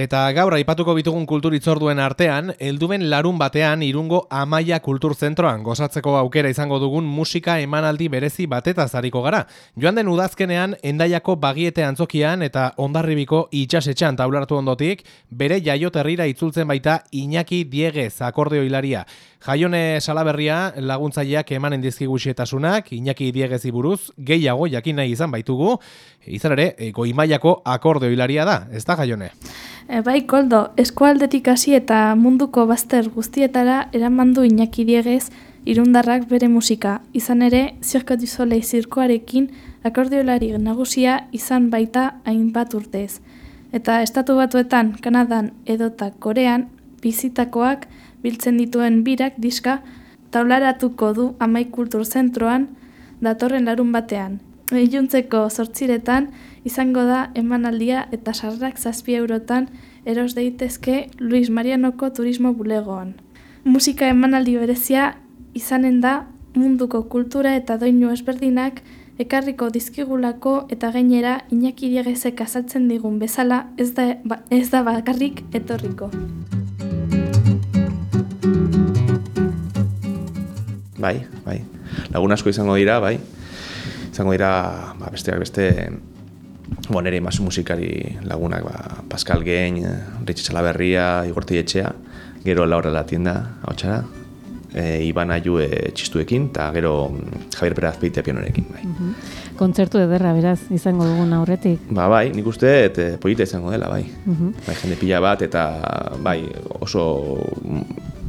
Eta gaur aipatuko bitugun kulturitzorduen artean, helduben larun batean irungo Amaia Kulturzentroan gozatzeko aukera izango dugun musika emanaldi berezi bateta zariko gara. Joan den udazkenean, endaiako bagiete antzokian eta ondarribiko itxasetxan taulartu ondotik, bere jaioterrira itzultzen baita Iñaki Diegez akordeo hilaria. Jaione Salaberria laguntzaileak emanen dizkigu xietasunak, Iñaki Diegez buruz gehiago jakin nahi izan baitugu, izan ere, goimaiako akordeo hilaria da, ez da Jaione? E, bai, koldo, eskualdetik hasi eta munduko bazter guztietara eramandu Iñaki Diegez irundarrak bere musika. Izan ere, Cirque du Soleil zirkoarekin akordeolari nagusia izan baita hainbat urtez. Eta estatu batuetan, Kanadan edota Korean, bizitakoak biltzen dituen birak diska taularatuko du amai kultur zentroan datorren larun batean. Iluntzeko sortziretan, izango da emanaldia eta sarrak zazpi eurotan eros daitezke Luis Marianoko turismo bulegoan. Musika emanaldi berezia izanen da munduko kultura eta doinu ezberdinak ekarriko dizkigulako eta gainera Iñaki Diegezek azaltzen digun bezala ez da, ba, ez da bakarrik etorriko. Bai, bai. Lagun asko izango dira, bai. Izango dira, ba, besteak beste, Bo, nire masu musikari lagunak, ba, Pascal Gein, Ritsi Salaberria, Igorti Etxea, gero Laura La Tienda, hau txara, e, Iban Ayu e, txistuekin, eta gero mm, Javier Peraz Peite pionorekin, bai. Mm Kontzertu ederra, beraz, izango dugun aurretik. Ba, bai, nik uste, eta polita izango dela, bai. Mm Bai, jende pila bat, eta bai, oso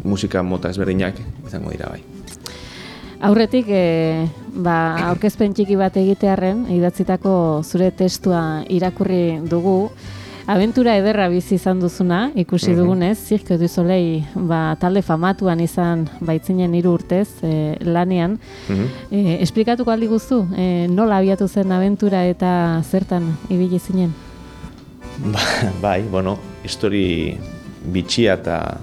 musika mota ezberdinak izango dira, bai. Aurretik, e, ba, aurkezpen txiki bat egitearren, idatzitako zure testua irakurri dugu, abentura ederra bizi izan duzuna, ikusi mhm. dugunez, Cirque du Soleil ba, talde famatuan izan baitzinen hiru urtez e, lanean. Mm -hmm. esplikatuko aldi guztu, e, nola abiatu zen abentura eta zertan ibili zinen? Ba, bai, bueno, histori bitxia eta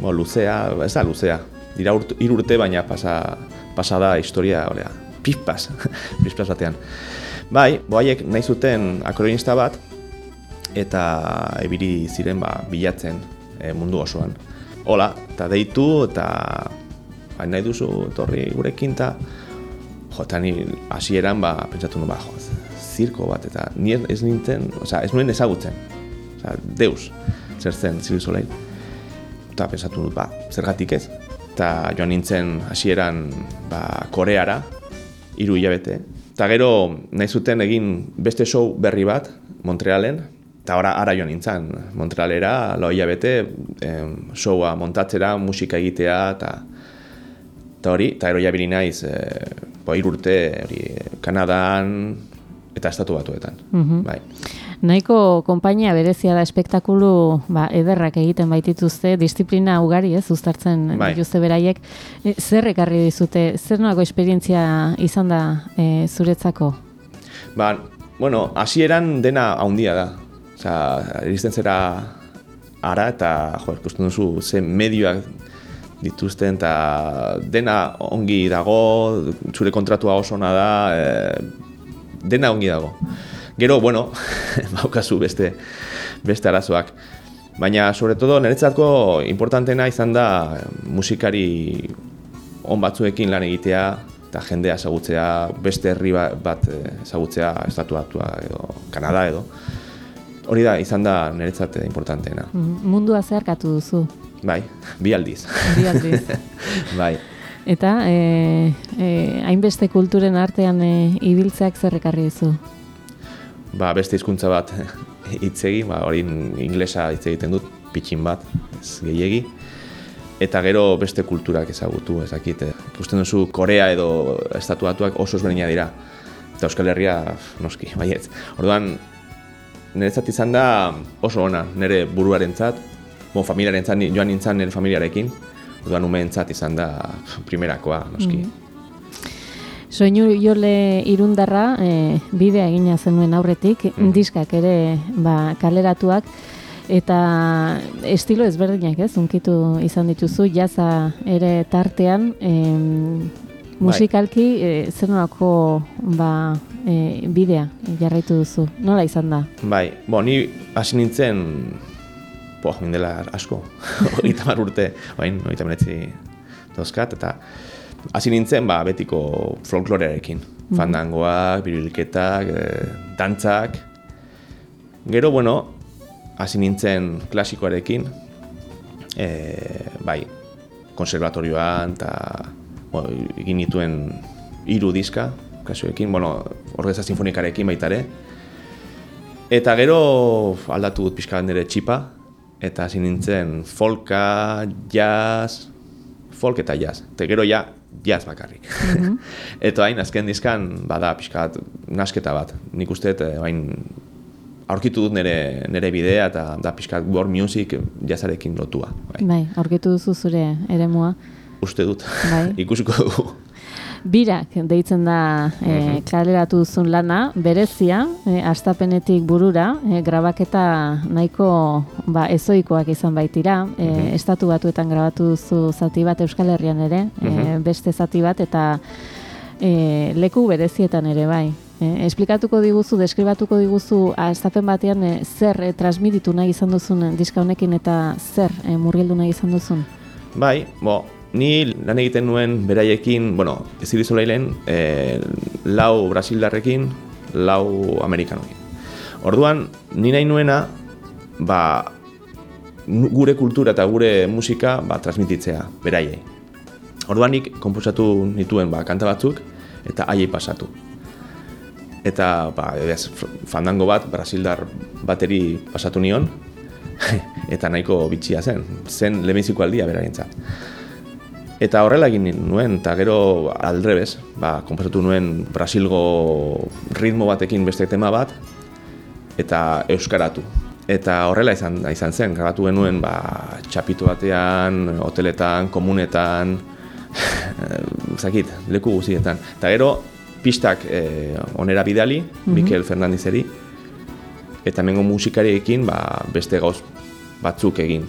bo, luzea, ez da luzea, dira urte baina pasa pasada historia, olea, pizpas, pizpas batean. Bai, boaiek nahi zuten akordionista bat, eta ebiri ziren ba, bilatzen e, mundu osoan. Hola, eta deitu, eta hain nahi duzu, torri gurekin, eta jo, eta ni hasieran ba, pentsatu nuen, ba, jo, zirko bat, eta ni ez nintzen, oza, ez nuen ezagutzen, oza, deus, zer zen, ziru soleil. Eta pentsatu nuen, ba, zergatik ez, eta joan nintzen hasieran ba, Koreara, hiru hilabete. Eta gero nahi zuten egin beste show berri bat, Montrealen, eta ara, ara joan nintzen, Montrealera, lau hilabete, em, showa montatzera, musika egitea, eta eta hori, eta ero jabili naiz, e, bo, irurte, hori, Kanadan, eta estatu batuetan, mm bai. Nahiko konpainia berezia da espektakulu ba, ederrak egiten baitituzte, disiplina ugari ez, uztartzen bai. dituzte beraiek. E, zer ekarri dizute, zer nuako esperientzia izan da e, zuretzako? Ba, bueno, hasieran dena haundia da. Osa, erizten zera ara eta, jo, ikusten duzu, ze medioak dituzten, eta dena ongi dago, zure kontratua oso da, e, dena ongi dago. Gero, bueno, baukazu beste, beste arazoak. Baina, sobre todo, niretzatko importantena izan da musikari on batzuekin lan egitea, eta jendea ezagutzea, beste herri ba-, bat ezagutzea, estatu batua edo, Kanada edo. Hori da, izan da niretzat importanteena. Mm, mundua zeharkatu duzu. Bai, bi aldiz. Bi aldiz. bai. Eta, e, e, hainbeste kulturen artean e, ibiltzeak zerrekarri duzu? Ba, beste hizkuntza bat hitz egin, ba, hori inglesa hitz egiten dut, pitxin bat, ez gehiegi. Eta gero beste kulturak ezagutu, ez dakit. Eh. Ikusten duzu Korea edo estatuatuak oso ezberdina dira. Eta Euskal Herria, noski, baietz. Orduan, niretzat izan da oso ona, nire buruaren zat, bon, familiaren zat, joan nintzen nire familiarekin. Orduan, umeen zat izan da primerakoa, noski. Mm Soinu jole irundarra e, bidea egina zenuen aurretik, mm. diskak ere ba, kaleratuak, eta estilo ezberdinak ez, unkitu izan dituzu, jaza ere tartean, e, musikalki e, zer ba, e, bidea jarraitu duzu, nola izan da? Bai, bo, ni hasi nintzen po, mindela asko, hogeita mar urte, bain, hogeita menetzi dauzkat, eta hasi nintzen, ba, betiko folklorearekin. Fandangoak, birilketak, e, dantzak. Gero, bueno, hasi nintzen klasikoarekin, e, bai, konservatorioan, eta bueno, egin nituen hiru diska, kasuekin, bueno, orgeza sinfonikarekin baita ere. Eta gero aldatu dut pixka nire txipa, eta hasi nintzen folka, jazz, folk eta jazz. Eta gero ja, jazz bakarrik. eta hain, azken dizkan, bada pixka bat, nasketa bat. Nik uste, hain, aurkitu dut nire, nire bidea eta da pixka world music jazzarekin lotua. Bai, bai aurkitu duzu zure eremua. Uste dut, bai. ikusiko dugu. Birak deitzen da e, kaleratu duzun lana, berezia, e, astapenetik burura, e, grabaketa nahiko ba, ezoikoak izan baitira, e, estatu batuetan grabatu duzu zati bat Euskal Herrian ere, e, beste zati bat, eta e, leku berezietan ere bai. E, esplikatuko diguzu, deskribatuko diguzu astapen batean e, zer e, transmititu nahi izan duzun diska honekin eta zer e, murgildu nahi izan duzun? Bai, bo, Ni lan egiten nuen beraiekin, bueno, ez lehilen, e, lau brasildarrekin, lau amerikanokin. Orduan, ni nahi nuena, ba, gure kultura eta gure musika ba, transmititzea, beraiei. Orduan nik komposatu nituen ba, kanta batzuk eta haiei pasatu. Eta ba, ez, fandango bat, brasildar bateri pasatu nion, eta nahiko bitxia zen, zen lehenbiziko aldia beraientzat. Eta horrela egin nuen, eta gero aldrebez, ba, komposatu nuen Brasilgo ritmo batekin beste tema bat, eta euskaratu. Eta horrela izan, izan zen, grabatu genuen ba, txapitu batean, hoteletan, komunetan, zakit, leku guzietan. Eta gero, pistak eh, onera bidali, mm Mikel Fernandizeri, eta mengo musikariekin ba, beste gauz batzuk egin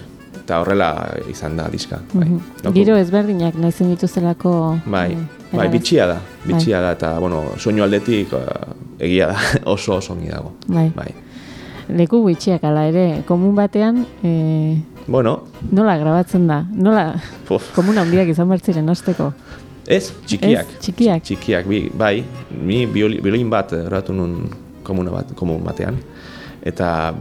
eta horrela izan da diska. Bai. Mm Giro ezberdinak nahi zen dituzelako... Bai, eh, bai bitxia da, bitxia bai. da, eta bueno, soinu aldetik uh, egia da, oso oso ongi dago. Bai. bai. Leku bitxiak ala ere, komun batean... E... Bueno. Nola grabatzen da? Nola Uf. komuna handiak izan bertziren osteko? Ez, txikiak. Ez, txikiak. Txikiak, bi, bai. Mi biolin bat grabatu nun komuna bat, komun batean. Eta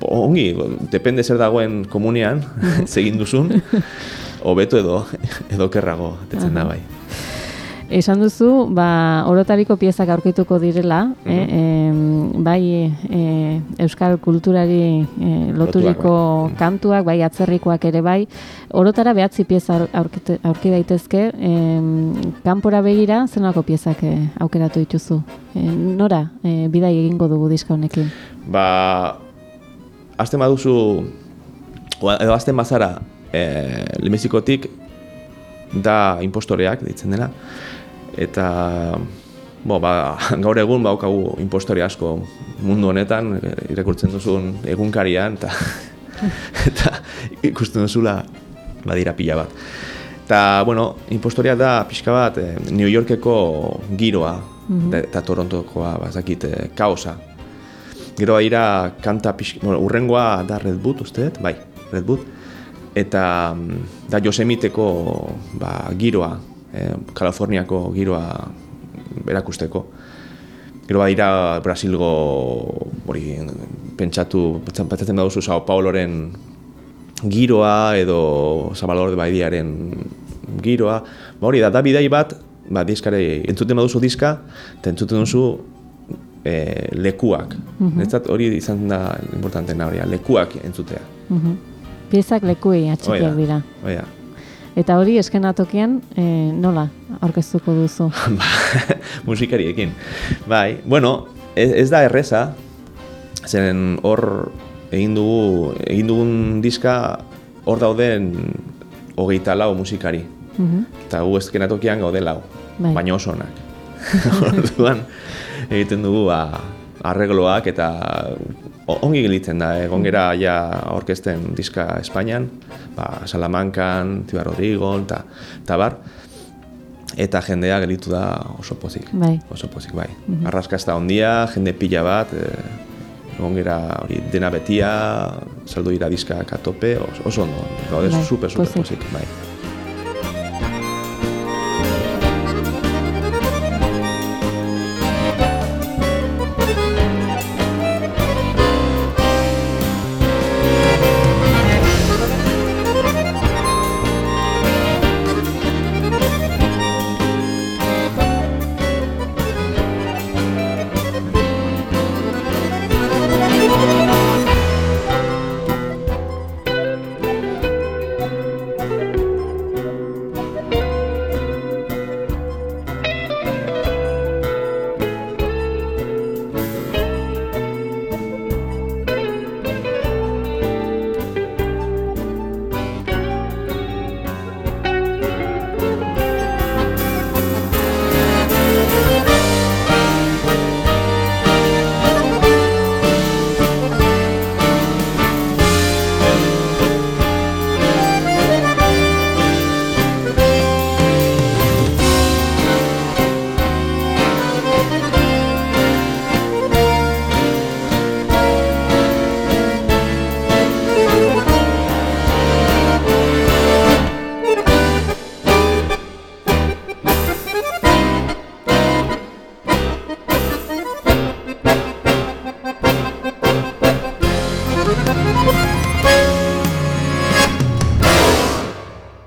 ongi, depende zer dagoen komunean, zegin duzun, hobeto edo, edo kerrago, atetzen da bai. Esan duzu, ba, orotariko piezak aurkituko direla, eh, bai e, euskal kulturari e, loturiko bai. kantuak, bai atzerrikoak ere bai, orotara behatzi pieza aurki daitezke, e, kanpora begira, zenako piezak aukeratu dituzu? E, nora, bidai egingo dugu diska honekin? Ba, azten baduzu, edo azten bazara, e, lemezikotik da impostoreak, ditzen dena, eta bo, ba, gaur egun baukagu impostore asko mundu honetan, irakurtzen duzun egunkarian, eta, eta ikusten duzula badira pila bat. Eta, bueno, impostoria da pixka bat e, New Yorkeko giroa, mm eta Torontokoa, bazakit, e, kaosa, Gero baira kanta pixki, bueno, urrengoa da Red Boot, uste bai, Red Boot. Eta mm, da Josemiteko ba, giroa, eh, Kaliforniako giroa berakusteko. Gero baira Brasilgo, hori, pentsatu, pentsatzen baduzu Sao Pauloren giroa edo Zabalor de Baidiaren giroa. Ba hori da, da bidai bat, ba, diskare, entzuten baduzu diska, eta entzuten duzu e, lekuak. Mm hori izan da importantena hori, lekuak entzutea. Mm Piezak lekuei atxikiak dira. Oida. Eta hori eskenatokian e, nola aurkeztuko duzu? Ba, musikariekin. Bai, bueno, ez, ez da erreza, zen hor egin dugu, egin dugun diska hor dauden hogeita lau musikari. Mm Eta gu eskenatokian gaude lau, bai. baina oso onak. Orduan, egiten dugu ba, arregloak eta ongi gelitzen da, egon gera ja orkesten diska Espainian, ba, Salamankan, Tiba Rodrigo, eta bar, eta jendea gelitu da oso pozik. Bai. Oso pozik, bai. Mm -hmm. Ondia, jende pila bat, e, egon gera hori dena betia, saldu dira diskak atope, oso, oso ondo, gaude Bai, super, super pozik. pozik, bai.